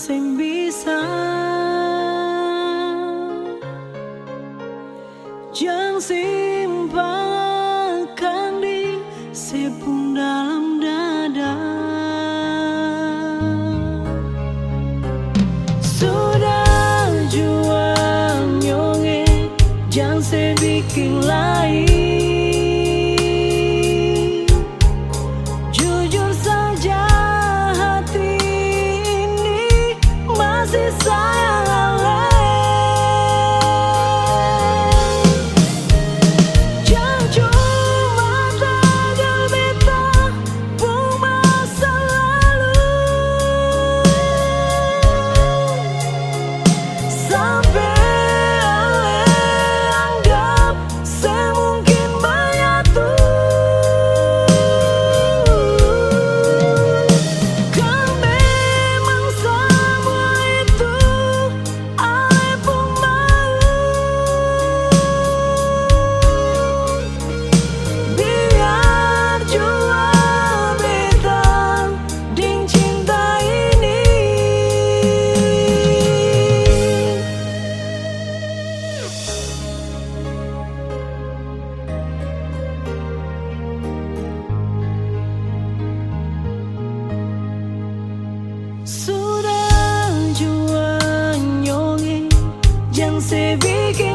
xanh bí xa Chẳng xin Sudah juanyoli yang se bikin.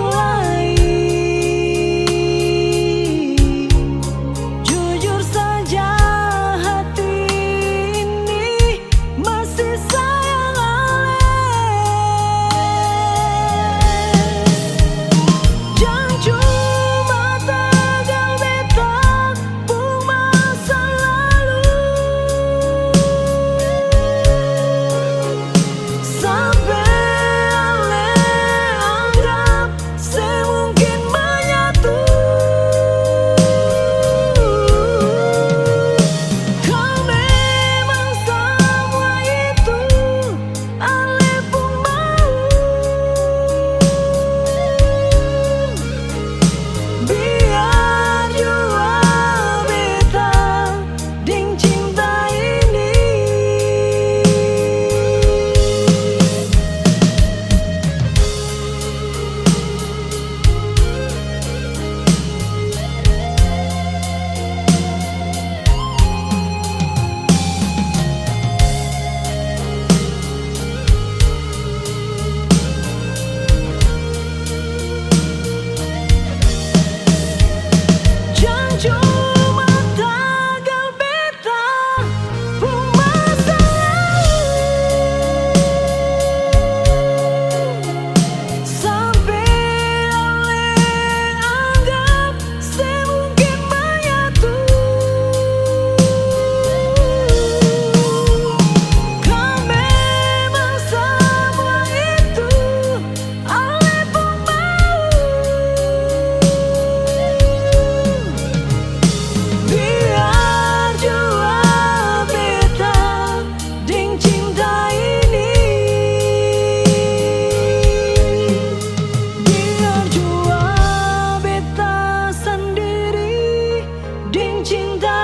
静的。